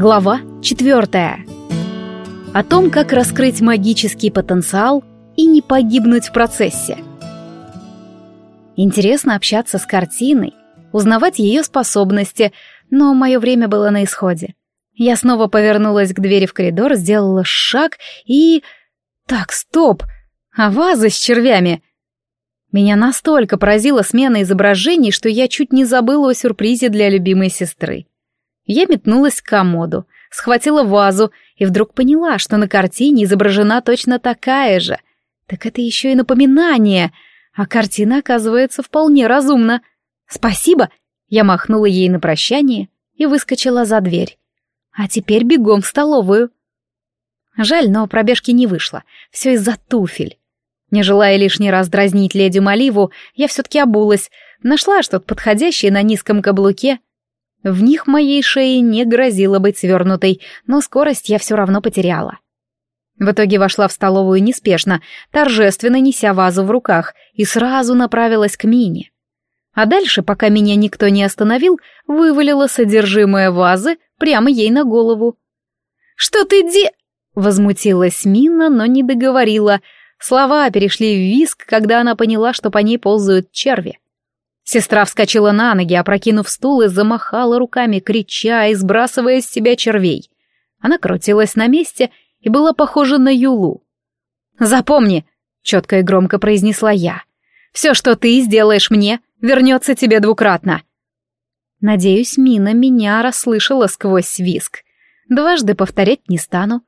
Глава четвертая. О том, как раскрыть магический потенциал и не погибнуть в процессе. Интересно общаться с картиной, узнавать ее способности, но мое время было на исходе. Я снова повернулась к двери в коридор, сделала шаг и... Так, стоп! А ваза с червями? Меня настолько поразила смена изображений, что я чуть не забыла о сюрпризе для любимой сестры. Я метнулась к комоду, схватила вазу и вдруг поняла, что на картине изображена точно такая же. Так это еще и напоминание, а картина оказывается вполне разумна. «Спасибо!» Я махнула ей на прощание и выскочила за дверь. А теперь бегом в столовую. Жаль, но пробежки не вышло. Все из-за туфель. Не желая лишний раз дразнить леди Маливу, я все-таки обулась, нашла что-то подходящее на низком каблуке. В них моей шее не грозило быть свернутой, но скорость я все равно потеряла. В итоге вошла в столовую неспешно, торжественно неся вазу в руках, и сразу направилась к Мине. А дальше, пока меня никто не остановил, вывалила содержимое вазы прямо ей на голову. «Что ты де...» — возмутилась Мина, но не договорила — Слова перешли в виск, когда она поняла, что по ней ползают черви. Сестра вскочила на ноги, опрокинув стул и замахала руками, крича и сбрасывая с себя червей. Она крутилась на месте и была похожа на Юлу. «Запомни», — четко и громко произнесла я, — «все, что ты сделаешь мне, вернется тебе двукратно». Надеюсь, Мина меня расслышала сквозь виск. Дважды повторять не стану.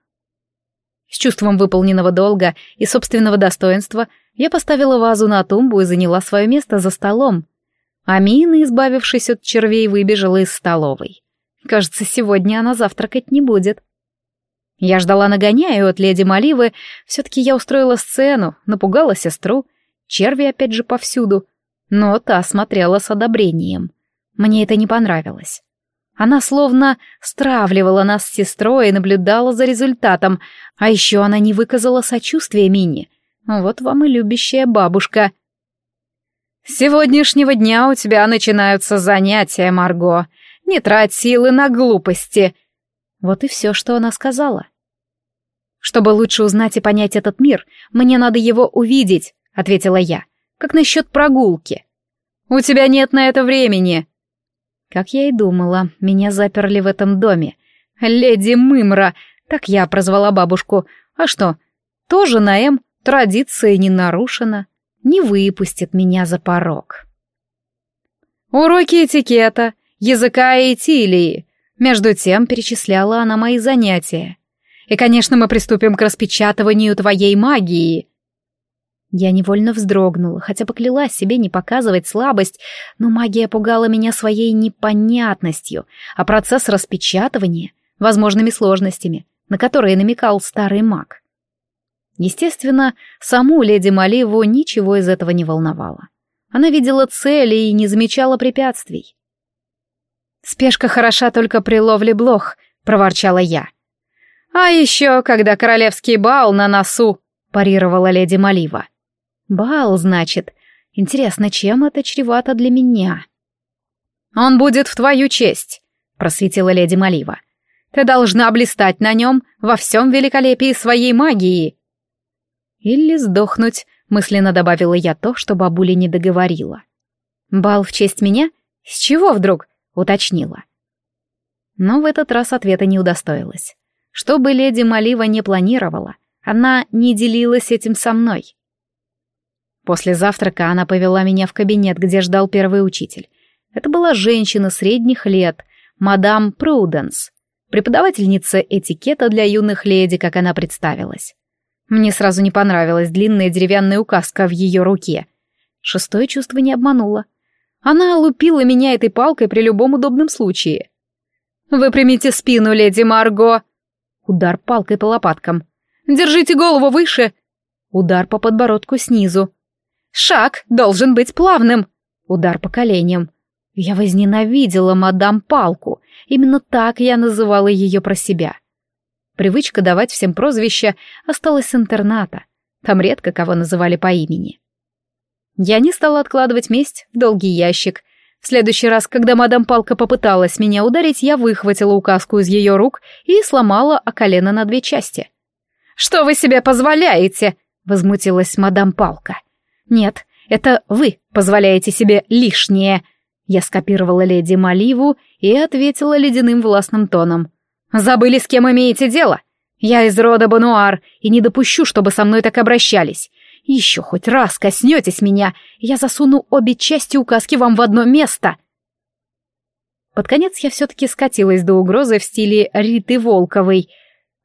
С чувством выполненного долга и собственного достоинства я поставила вазу на тумбу и заняла свое место за столом. Амина, избавившись от червей, выбежала из столовой. Кажется, сегодня она завтракать не будет. Я ждала нагоняю от леди Маливы, все-таки я устроила сцену, напугала сестру, черви опять же повсюду, но та смотрела с одобрением. Мне это не понравилось. Она словно стравливала нас с сестрой и наблюдала за результатом, а еще она не выказала сочувствия Мине. Вот вам и любящая бабушка. «С сегодняшнего дня у тебя начинаются занятия, Марго. Не трать силы на глупости». Вот и все, что она сказала. «Чтобы лучше узнать и понять этот мир, мне надо его увидеть», — ответила я. «Как насчет прогулки?» «У тебя нет на это времени», как я и думала, меня заперли в этом доме. Леди Мымра, так я прозвала бабушку. А что, тоже на М, традиция не нарушена. Не выпустит меня за порог. Уроки этикета, языка и этилии. Между тем перечисляла она мои занятия. И, конечно, мы приступим к распечатыванию твоей магии. Я невольно вздрогнула, хотя поклялась себе не показывать слабость, но магия пугала меня своей непонятностью, а процесс распечатывания — возможными сложностями, на которые намекал старый маг. Естественно, саму леди Маливу ничего из этого не волновало. Она видела цели и не замечала препятствий. «Спешка хороша только при ловле блох», — проворчала я. «А еще, когда королевский бал на носу», — парировала леди Малива. Бал, значит. Интересно, чем это чревато для меня? Он будет в твою честь, просветила леди Малива. Ты должна блистать на нем во всем великолепии своей магии. Или сдохнуть, мысленно добавила я то, что бабуля не договорила. Бал в честь меня? С чего вдруг? уточнила. Но в этот раз ответа не удостоилась. Что бы леди Малива не планировала, она не делилась этим со мной. После завтрака она повела меня в кабинет, где ждал первый учитель. Это была женщина средних лет, мадам Пруденс, преподавательница этикета для юных леди, как она представилась. Мне сразу не понравилась длинная деревянная указка в ее руке. Шестое чувство не обмануло. Она лупила меня этой палкой при любом удобном случае. «Выпрямите спину, леди Марго!» Удар палкой по лопаткам. «Держите голову выше!» Удар по подбородку снизу. Шаг должен быть плавным. Удар по коленям. Я возненавидела мадам Палку. Именно так я называла ее про себя. Привычка давать всем прозвища осталась с интерната. Там редко кого называли по имени. Я не стала откладывать месть в долгий ящик. В следующий раз, когда мадам Палка попыталась меня ударить, я выхватила указку из ее рук и сломала о колено на две части. «Что вы себе позволяете?» — возмутилась мадам Палка. «Нет, это вы позволяете себе лишнее». Я скопировала леди Маливу и ответила ледяным властным тоном. «Забыли, с кем имеете дело? Я из рода Бануар и не допущу, чтобы со мной так обращались. Еще хоть раз коснетесь меня, я засуну обе части указки вам в одно место. Под конец я все-таки скатилась до угрозы в стиле Риты Волковой.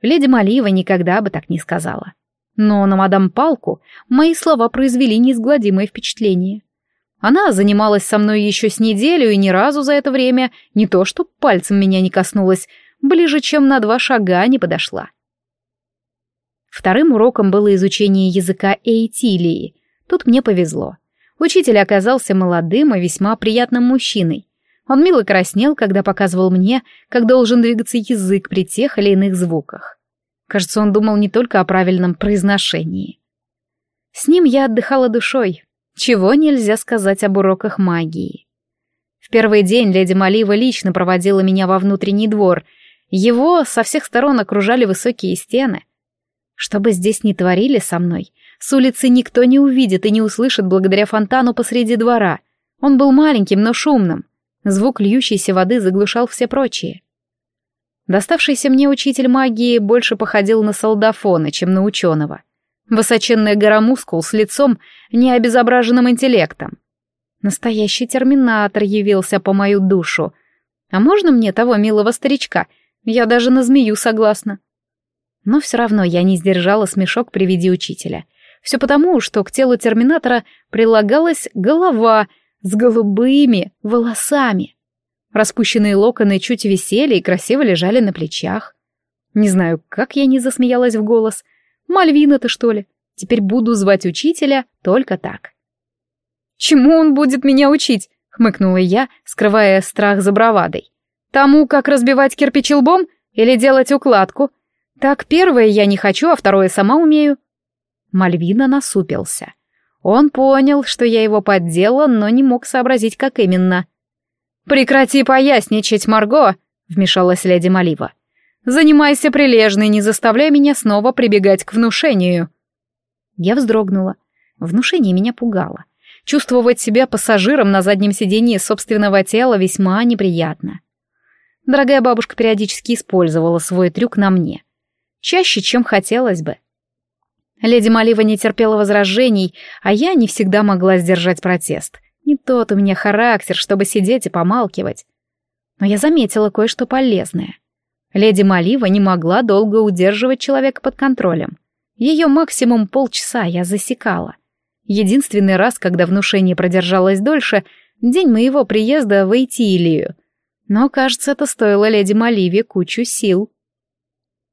Леди Малива никогда бы так не сказала. Но на мадам Палку мои слова произвели неизгладимое впечатление. Она занималась со мной еще с неделю и ни разу за это время не то что пальцем меня не коснулась, ближе, чем на два шага не подошла. Вторым уроком было изучение языка эйтилии. Тут мне повезло. Учитель оказался молодым и весьма приятным мужчиной. Он мило краснел, когда показывал мне, как должен двигаться язык при тех или иных звуках. Кажется, он думал не только о правильном произношении. С ним я отдыхала душой, чего нельзя сказать об уроках магии. В первый день леди Малива лично проводила меня во внутренний двор. Его со всех сторон окружали высокие стены — что бы здесь ни творили со мной, с улицы никто не увидит и не услышит благодаря фонтану посреди двора. Он был маленьким, но шумным. Звук льющейся воды заглушал все прочие. Доставшийся мне учитель магии больше походил на солдафона, чем на ученого. Высоченная гора мускул с лицом, необезображенным интеллектом. Настоящий терминатор явился по мою душу. А можно мне того милого старичка? Я даже на змею согласна. Но все равно я не сдержала смешок при виде учителя. Все потому, что к телу терминатора прилагалась голова с голубыми волосами. Распущенные локоны чуть висели и красиво лежали на плечах. Не знаю, как я не засмеялась в голос. Мальвина-то, что ли? Теперь буду звать учителя только так. «Чему он будет меня учить?» — хмыкнула я, скрывая страх за бравадой. «Тому, как разбивать кирпич лбом или делать укладку?» Так первое я не хочу, а второе сама умею. Мальвина насупился. Он понял, что я его поддела, но не мог сообразить, как именно. «Прекрати поясничать, Марго!» — вмешалась леди Малива. «Занимайся прилежно и не заставляй меня снова прибегать к внушению». Я вздрогнула. Внушение меня пугало. Чувствовать себя пассажиром на заднем сиденье собственного тела весьма неприятно. Дорогая бабушка периодически использовала свой трюк на мне. Чаще, чем хотелось бы. Леди Малива не терпела возражений, а я не всегда могла сдержать протест. Не тот у меня характер, чтобы сидеть и помалкивать. Но я заметила кое-что полезное. Леди Малива не могла долго удерживать человека под контролем. Ее максимум полчаса я засекала. Единственный раз, когда внушение продержалось дольше, день моего приезда в Эйтилию. Но, кажется, это стоило леди Маливе кучу сил.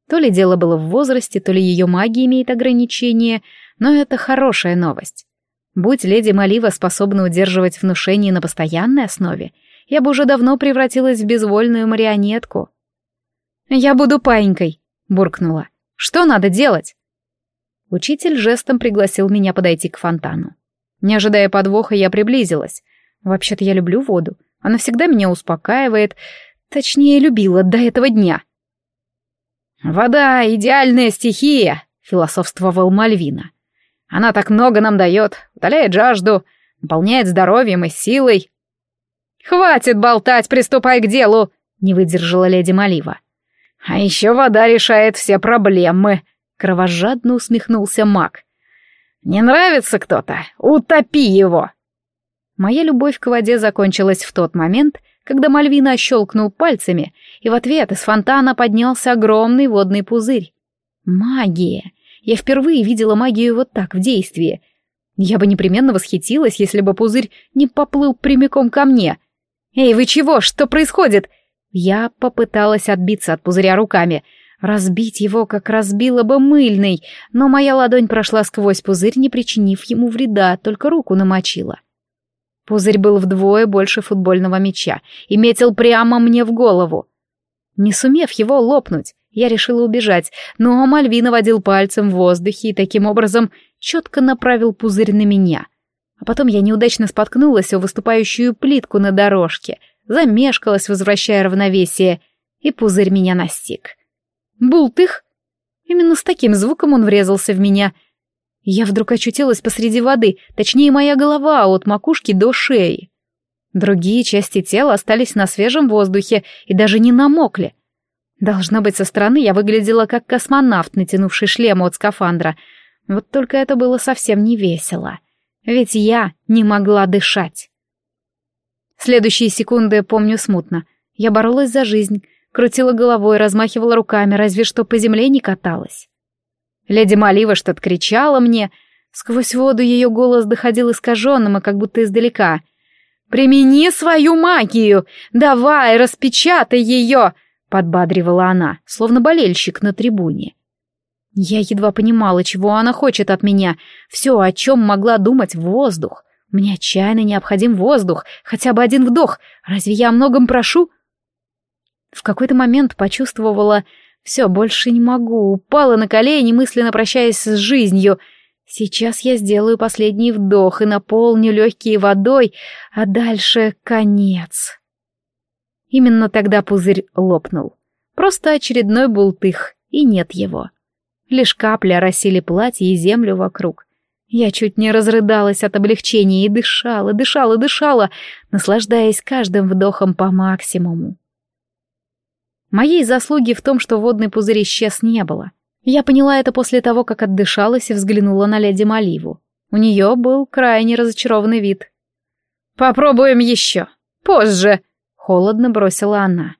То ли дело было в возрасте, то ли ее магия имеет ограничения, но это хорошая новость. Будь леди Малива способна удерживать внушение на постоянной основе, я бы уже давно превратилась в безвольную марионетку. «Я буду паинькой», — буркнула. «Что надо делать?» Учитель жестом пригласил меня подойти к фонтану. Не ожидая подвоха, я приблизилась. Вообще-то я люблю воду. Она всегда меня успокаивает. Точнее, любила до этого дня. «Вода — идеальная стихия», — философствовал Мальвина. «Она так много нам дает, утоляет жажду, наполняет здоровьем и силой». «Хватит болтать, приступай к делу», — не выдержала леди Малива. «А еще вода решает все проблемы», — кровожадно усмехнулся маг. «Не нравится кто-то? Утопи его!» Моя любовь к воде закончилась в тот момент, когда Мальвина щелкнул пальцами, и в ответ из фонтана поднялся огромный водный пузырь. Магия! Я впервые видела магию вот так, в действии. Я бы непременно восхитилась, если бы пузырь не поплыл прямиком ко мне. «Эй, вы чего? Что происходит?» Я попыталась отбиться от пузыря руками, разбить его, как разбила бы мыльный, но моя ладонь прошла сквозь пузырь, не причинив ему вреда, только руку намочила. Пузырь был вдвое больше футбольного мяча и метил прямо мне в голову. Не сумев его лопнуть, я решила убежать, но Мальвина водил пальцем в воздухе и таким образом четко направил пузырь на меня. А потом я неудачно споткнулась о выступающую плитку на дорожке, замешкалась, возвращая равновесие, и пузырь меня настиг. Бултых! Именно с таким звуком он врезался в меня. Я вдруг очутилась посреди воды, точнее моя голова от макушки до шеи. Другие части тела остались на свежем воздухе и даже не намокли. Должно быть, со стороны я выглядела как космонавт, натянувший шлем от скафандра. Вот только это было совсем не весело. Ведь я не могла дышать. Следующие секунды помню смутно. Я боролась за жизнь, крутила головой, размахивала руками, разве что по земле не каталась. Леди Малива что-то кричала мне. Сквозь воду ее голос доходил искаженным и как будто издалека. «Примени свою магию! Давай, распечатай ее!» — подбадривала она, словно болельщик на трибуне. Я едва понимала, чего она хочет от меня. Все, о чем могла думать, воздух. Мне отчаянно необходим воздух, хотя бы один вдох. Разве я о многом прошу? В какой-то момент почувствовала, все, больше не могу, упала на колени, мысленно прощаясь с жизнью. Сейчас я сделаю последний вдох и наполню легкие водой, а дальше конец. Именно тогда пузырь лопнул. Просто очередной бултых, и нет его. Лишь капли оросили платье и землю вокруг. Я чуть не разрыдалась от облегчения и дышала, дышала, дышала, наслаждаясь каждым вдохом по максимуму. Моей заслуги в том, что водный пузырь исчез, не было. Я поняла это после того, как отдышалась и взглянула на леди Маливу. У нее был крайне разочарованный вид. «Попробуем еще. Позже», — холодно бросила она.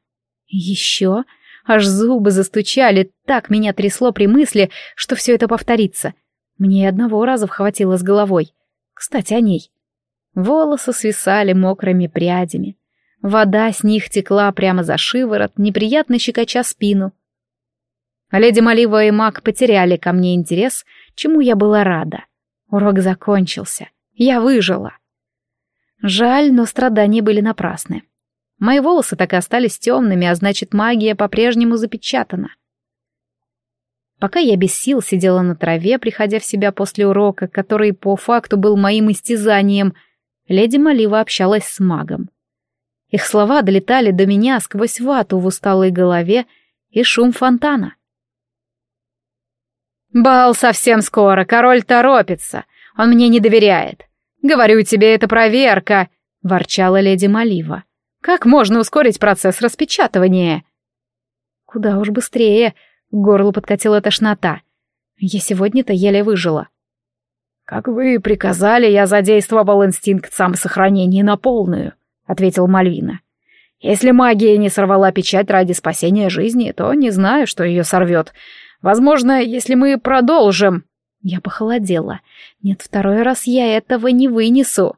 «Еще?» Аж зубы застучали, так меня трясло при мысли, что все это повторится. Мне одного раза хватило с головой. Кстати, о ней. Волосы свисали мокрыми прядями. Вода с них текла прямо за шиворот, неприятно щекоча спину. Леди Малива и Мак потеряли ко мне интерес, чему я была рада. Урок закончился. Я выжила. Жаль, но страдания были напрасны. Мои волосы так и остались темными, а значит, магия по-прежнему запечатана. Пока я без сил сидела на траве, приходя в себя после урока, который по факту был моим истязанием, леди Малива общалась с магом. Их слова долетали до меня сквозь вату в усталой голове и шум фонтана. «Бал совсем скоро, король торопится, он мне не доверяет. Говорю тебе, это проверка», — ворчала леди Малива. Как можно ускорить процесс распечатывания? Куда уж быстрее. К горлу подкатила тошнота. Я сегодня-то еле выжила. «Как вы приказали, я задействовал инстинкт самосохранения на полную», — ответил Мальвина. «Если магия не сорвала печать ради спасения жизни, то не знаю, что ее сорвет. Возможно, если мы продолжим...» Я похолодела. «Нет, второй раз я этого не вынесу».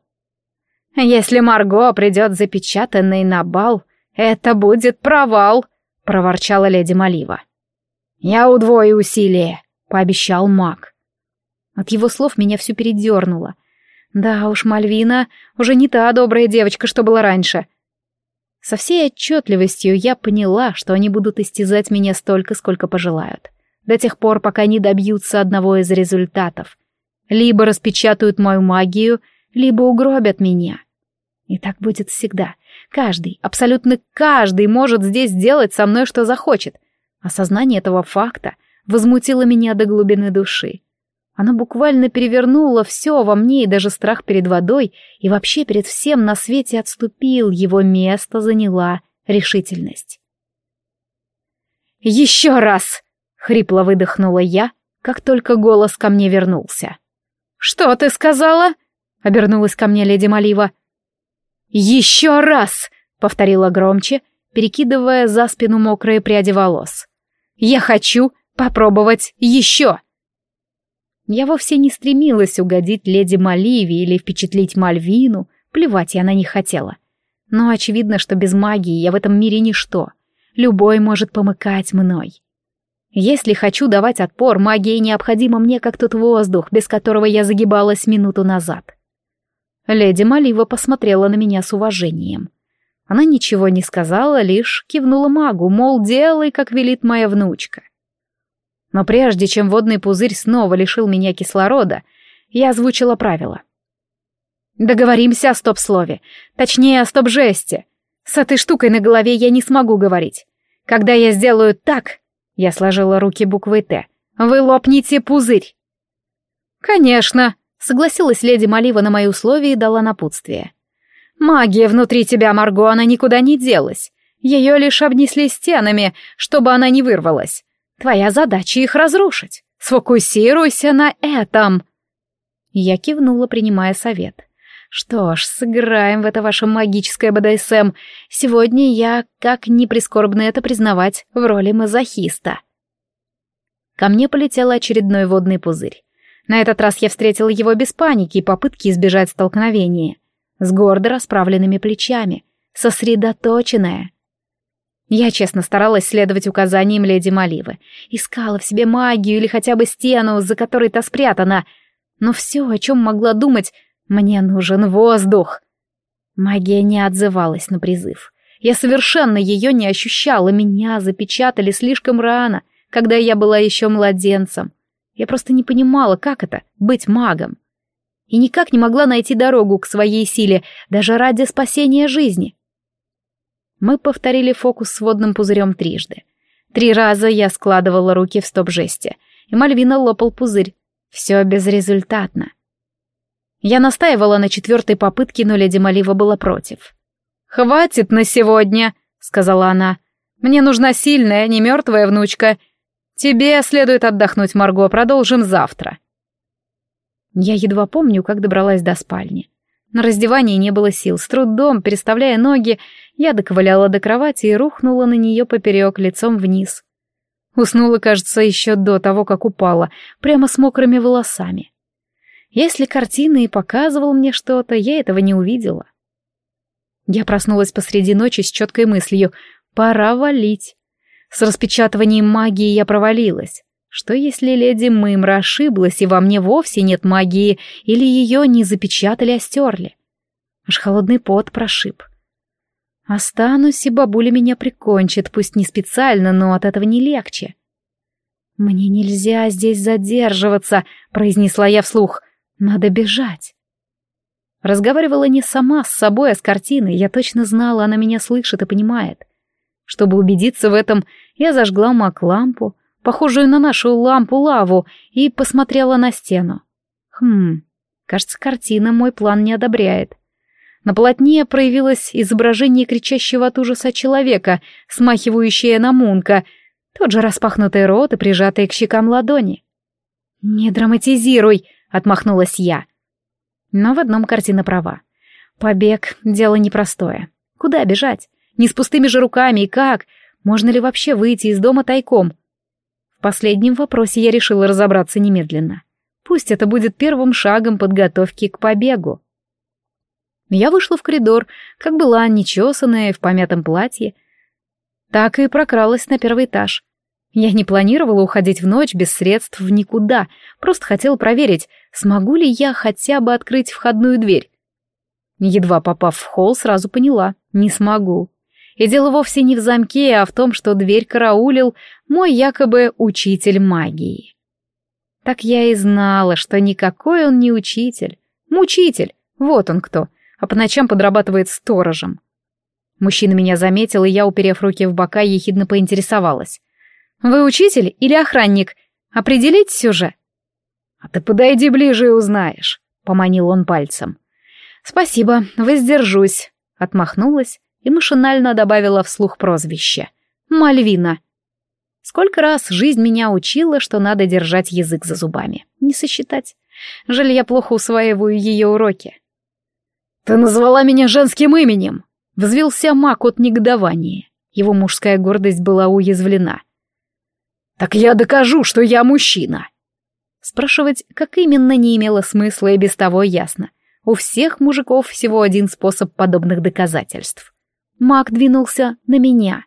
«Если Марго придет запечатанной на бал, это будет провал», — проворчала леди Малива. «Я удвою усилия», — пообещал маг. От его слов меня всю передернуло. Да уж, Мальвина уже не та добрая девочка, что была раньше. Со всей отчетливостью я поняла, что они будут истязать меня столько, сколько пожелают. До тех пор, пока не добьются одного из результатов. Либо распечатают мою магию, либо угробят меня. И так будет всегда. Каждый, абсолютно каждый может здесь сделать со мной, что захочет. Осознание этого факта возмутило меня до глубины души. Оно буквально перевернуло все во мне, и даже страх перед водой, и вообще перед всем на свете отступил, его место заняла решительность. «Еще раз!» — хрипло выдохнула я, как только голос ко мне вернулся. «Что ты сказала?» — обернулась ко мне леди Малива. «Еще раз!» — повторила громче, перекидывая за спину мокрые пряди волос. «Я хочу попробовать еще!» Я вовсе не стремилась угодить леди Маливи или впечатлить Мальвину, плевать я на них хотела. Но очевидно, что без магии я в этом мире ничто. Любой может помыкать мной. Если хочу давать отпор, магия необходима мне, как тот воздух, без которого я загибалась минуту назад. Леди Малива посмотрела на меня с уважением. Она ничего не сказала, лишь кивнула магу, мол, делай, как велит моя внучка. Но прежде чем водный пузырь снова лишил меня кислорода, я озвучила правила. Договоримся о стоп-слове. Точнее, о стоп-жесте. С этой штукой на голове я не смогу говорить. Когда я сделаю так, я сложила руки буквой «Т», вы лопнете пузырь. Конечно, согласилась леди Малива на мои условия и дала напутствие. Магия внутри тебя, Марго, она никуда не делась. Ее лишь обнесли стенами, чтобы она не вырвалась. Твоя задача их разрушить. Сфокусируйся на этом. Я кивнула, принимая совет. Что ж, сыграем в это ваше магическое БДСМ. Сегодня я, как ни прискорбно это признавать, в роли мазохиста. Ко мне полетел очередной водный пузырь. На этот раз я встретила его без паники и попытки избежать столкновения. С гордо расправленными плечами, сосредоточенная. Я честно старалась следовать указаниям леди Маливы. Искала в себе магию или хотя бы стену, за которой та спрятана. Но все, о чем могла думать, мне нужен воздух. Магия не отзывалась на призыв. Я совершенно ее не ощущала, меня запечатали слишком рано, когда я была еще младенцем. Я просто не понимала, как это — быть магом. И никак не могла найти дорогу к своей силе, даже ради спасения жизни. Мы повторили фокус с водным пузырем трижды. Три раза я складывала руки в стоп-жесте, и Мальвина лопал пузырь. Все безрезультатно. Я настаивала на четвертой попытке, но леди Малива была против. «Хватит на сегодня», — сказала она. «Мне нужна сильная, не мертвая внучка. Тебе следует отдохнуть, Марго, продолжим завтра». Я едва помню, как добралась до спальни. На раздевании не было сил. С трудом, переставляя ноги, я доковыляла до кровати и рухнула на нее поперек, лицом вниз. Уснула, кажется, еще до того, как упала, прямо с мокрыми волосами. Если картина и показывал мне что-то, я этого не увидела. Я проснулась посреди ночи с четкой мыслью «пора валить». С распечатыванием магии я провалилась. Что если леди Мымра ошиблась, и во мне вовсе нет магии, или ее не запечатали, а стерли? Аж холодный пот прошиб. Останусь, и бабуля меня прикончит, пусть не специально, но от этого не легче. «Мне нельзя здесь задерживаться», — произнесла я вслух. «Надо бежать». Разговаривала не сама с собой, а с картиной. Я точно знала, она меня слышит и понимает. Чтобы убедиться в этом, я зажгла мак-лампу, похожую на нашу лампу-лаву, и посмотрела на стену. Хм, кажется, картина мой план не одобряет. На полотне проявилось изображение кричащего от ужаса человека, смахивающее на мунка, тот же распахнутый рот и прижатые к щекам ладони. «Не драматизируй!» — отмахнулась я. Но в одном картина права. Побег — дело непростое. Куда бежать? Не с пустыми же руками и как? Можно ли вообще выйти из дома тайком? Последнем вопросе я решила разобраться немедленно. Пусть это будет первым шагом подготовки к побегу. Я вышла в коридор, как была, нечесанная, в помятом платье. Так и прокралась на первый этаж. Я не планировала уходить в ночь без средств в никуда, просто хотела проверить, смогу ли я хотя бы открыть входную дверь. Едва попав в холл, сразу поняла — не смогу. И дело вовсе не в замке, а в том, что дверь караулил мой якобы учитель магии. Так я и знала, что никакой он не учитель. Мучитель, вот он кто, а по ночам подрабатывает сторожем. Мужчина меня заметил, и я, уперев руки в бока, ехидно поинтересовалась. «Вы учитель или охранник? Определитесь уже». «А ты подойди ближе и узнаешь», — поманил он пальцем. «Спасибо, воздержусь», — отмахнулась и машинально добавила вслух прозвище. «Мальвина». Сколько раз жизнь меня учила, что надо держать язык за зубами. Не сосчитать. Жаль, я плохо усваиваю ее уроки. «Ты назвала меня женским именем!» Взвился маг от негодования. Его мужская гордость была уязвлена. «Так я докажу, что я мужчина!» Спрашивать, как именно, не имело смысла, и без того ясно. У всех мужиков всего один способ подобных доказательств. Маг двинулся на меня.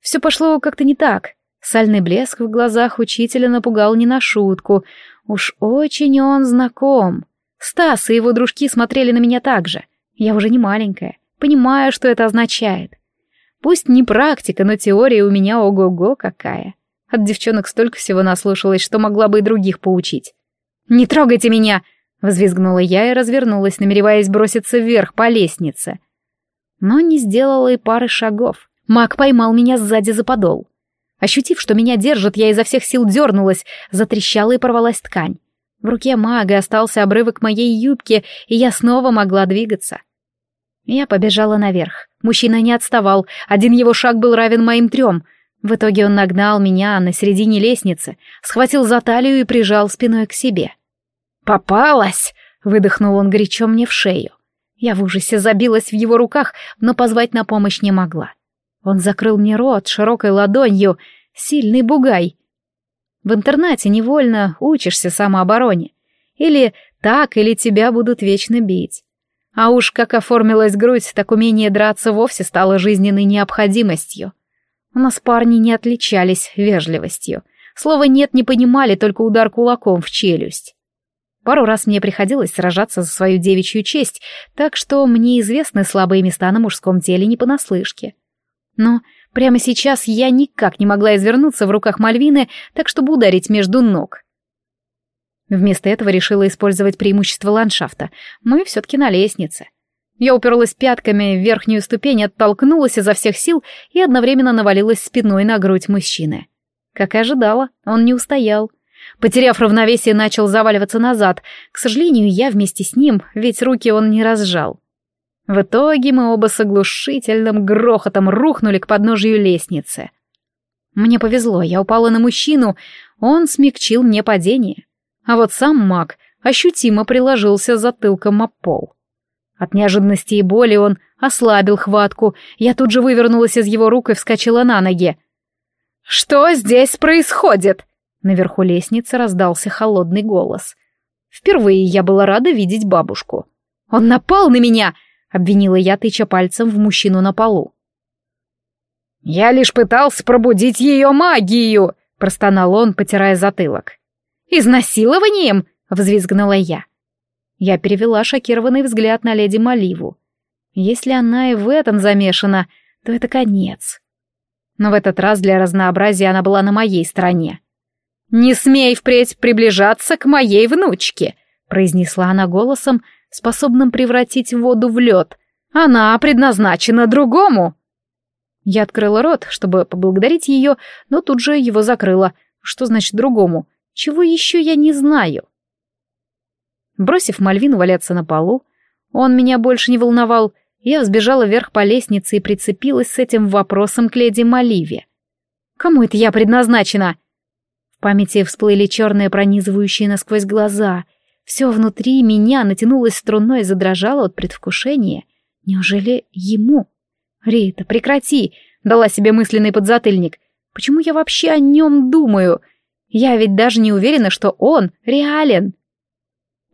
Все пошло как-то не так. Сальный блеск в глазах учителя напугал не на шутку. Уж очень он знаком. Стас и его дружки смотрели на меня так же. Я уже не маленькая, понимаю, что это означает. Пусть не практика, но теория у меня ого-го какая. От девчонок столько всего наслушалась, что могла бы и других поучить. «Не трогайте меня!» — взвизгнула я и развернулась, намереваясь броситься вверх по лестнице. Но не сделала и пары шагов. Маг поймал меня сзади за подол. Ощутив, что меня держат, я изо всех сил дернулась, затрещала и порвалась ткань. В руке мага остался обрывок моей юбки, и я снова могла двигаться. Я побежала наверх. Мужчина не отставал, один его шаг был равен моим трем. В итоге он нагнал меня на середине лестницы, схватил за талию и прижал спиной к себе. «Попалась!» — выдохнул он горячо мне в шею. Я в ужасе забилась в его руках, но позвать на помощь не могла. Он закрыл мне рот широкой ладонью, сильный бугай. В интернате невольно учишься самообороне. Или так, или тебя будут вечно бить. А уж как оформилась грудь, так умение драться вовсе стало жизненной необходимостью. У нас парни не отличались вежливостью. Слова «нет» не понимали, только удар кулаком в челюсть. Пару раз мне приходилось сражаться за свою девичью честь, так что мне известны слабые места на мужском теле не понаслышке. Но прямо сейчас я никак не могла извернуться в руках Мальвины, так чтобы ударить между ног. Вместо этого решила использовать преимущество ландшафта. Мы все-таки на лестнице. Я уперлась пятками в верхнюю ступень, оттолкнулась изо всех сил и одновременно навалилась спиной на грудь мужчины. Как и ожидала, он не устоял. Потеряв равновесие, начал заваливаться назад. К сожалению, я вместе с ним, ведь руки он не разжал. В итоге мы оба с оглушительным грохотом рухнули к подножию лестницы. Мне повезло, я упала на мужчину, он смягчил мне падение. А вот сам маг ощутимо приложился затылком о пол. От неожиданности и боли он ослабил хватку, я тут же вывернулась из его рук и вскочила на ноги. «Что здесь происходит?» Наверху лестницы раздался холодный голос. Впервые я была рада видеть бабушку. «Он напал на меня!» обвинила я, тыча пальцем в мужчину на полу. «Я лишь пытался пробудить ее магию!» — простонал он, потирая затылок. «Изнасилованием?» — взвизгнула я. Я перевела шокированный взгляд на леди Маливу. Если она и в этом замешана, то это конец. Но в этот раз для разнообразия она была на моей стороне. «Не смей впредь приближаться к моей внучке», — произнесла она голосом, способным превратить воду в лед. Она предназначена другому. Я открыла рот, чтобы поблагодарить ее, но тут же его закрыла. Что значит другому? Чего еще я не знаю? Бросив Мальвину валяться на полу, он меня больше не волновал, я взбежала вверх по лестнице и прицепилась с этим вопросом к леди Маливе. «Кому это я предназначена?» Памяти всплыли черные пронизывающие насквозь глаза — все внутри меня натянулось струной и задрожало от предвкушения. Неужели ему? «Рита, прекрати!» — дала себе мысленный подзатыльник. «Почему я вообще о нем думаю? Я ведь даже не уверена, что он реален».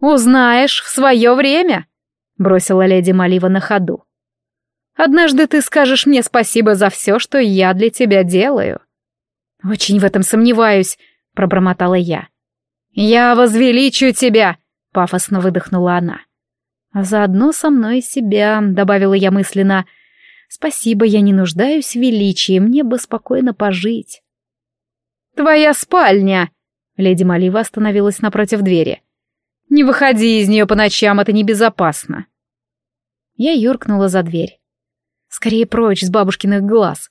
«Узнаешь в свое время!» — бросила леди Малива на ходу. «Однажды ты скажешь мне спасибо за все, что я для тебя делаю». «Очень в этом сомневаюсь», — пробормотала я. «Я возвеличу тебя!» — пафосно выдохнула она. «А заодно со мной себя», — добавила я мысленно. «Спасибо, я не нуждаюсь в величии, мне бы спокойно пожить». «Твоя спальня!» — леди Малива остановилась напротив двери. «Не выходи из нее по ночам, это небезопасно». Я юркнула за дверь. Скорее прочь с бабушкиных глаз.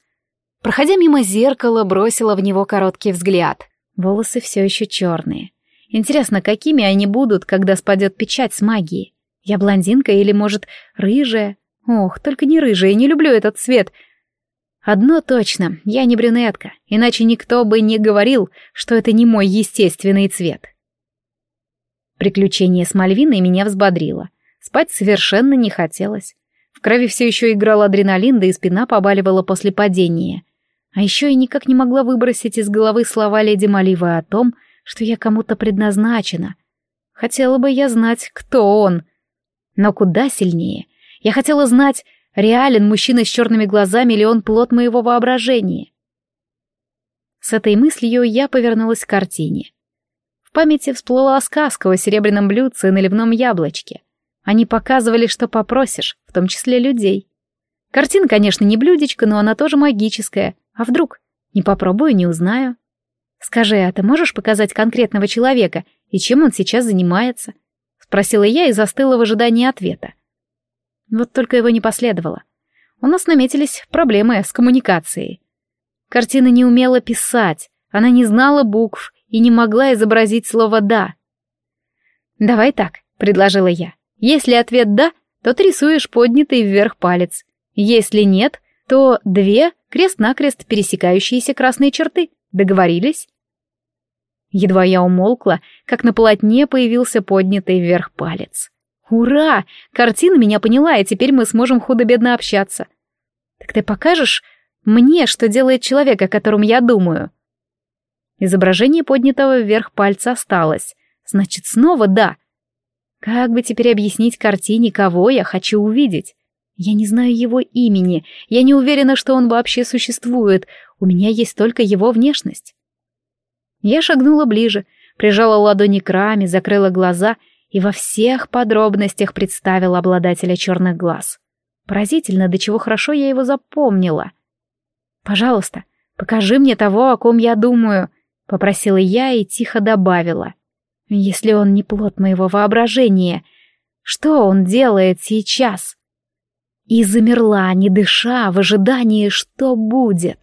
Проходя мимо зеркала, бросила в него короткий взгляд. Волосы все еще черные. Интересно, какими они будут, когда спадет печать с магией? Я блондинка или, может, рыжая? Ох, только не рыжая, не люблю этот цвет. Одно точно, я не брюнетка, иначе никто бы не говорил, что это не мой естественный цвет. Приключение с Мальвиной меня взбодрило. Спать совершенно не хотелось. В крови все еще играл адреналин, да и спина побаливала после падения. А еще я никак не могла выбросить из головы слова леди Маливы о том, что я кому-то предназначена. Хотела бы я знать, кто он. Но куда сильнее. Я хотела знать, реален мужчина с черными глазами или он плод моего воображения. С этой мыслью я повернулась к картине. В памяти всплыла сказка о серебряном блюдце и наливном яблочке. Они показывали, что попросишь, в том числе людей. Картина, конечно, не блюдечко, но она тоже магическая. А вдруг? Не попробую, не узнаю. Скажи, а ты можешь показать конкретного человека и чем он сейчас занимается? спросила я и застыла в ожидании ответа. Вот только его не последовало. У нас наметились проблемы с коммуникацией. Картина не умела писать, она не знала букв и не могла изобразить слово «да». «Давай так», — предложила я. «Если ответ «да», то ты рисуешь поднятый вверх палец. Если нет, то две крест-накрест пересекающиеся красные черты. Договорились?» Едва я умолкла, как на полотне появился поднятый вверх палец. «Ура! Картина меня поняла, и теперь мы сможем худо-бедно общаться. Так ты покажешь мне, что делает человек, о котором я думаю?» Изображение поднятого вверх пальца осталось. Значит, снова да. Как бы теперь объяснить картине, кого я хочу увидеть? Я не знаю его имени, я не уверена, что он вообще существует, у меня есть только его внешность. Я шагнула ближе, прижала ладони к раме, закрыла глаза и во всех подробностях представила обладателя черных глаз. Поразительно, до чего хорошо я его запомнила. «Пожалуйста, покажи мне того, о ком я думаю», — попросила я и тихо добавила. «Если он не плод моего воображения, что он делает сейчас?» И замерла, не дыша, в ожидании, что будет.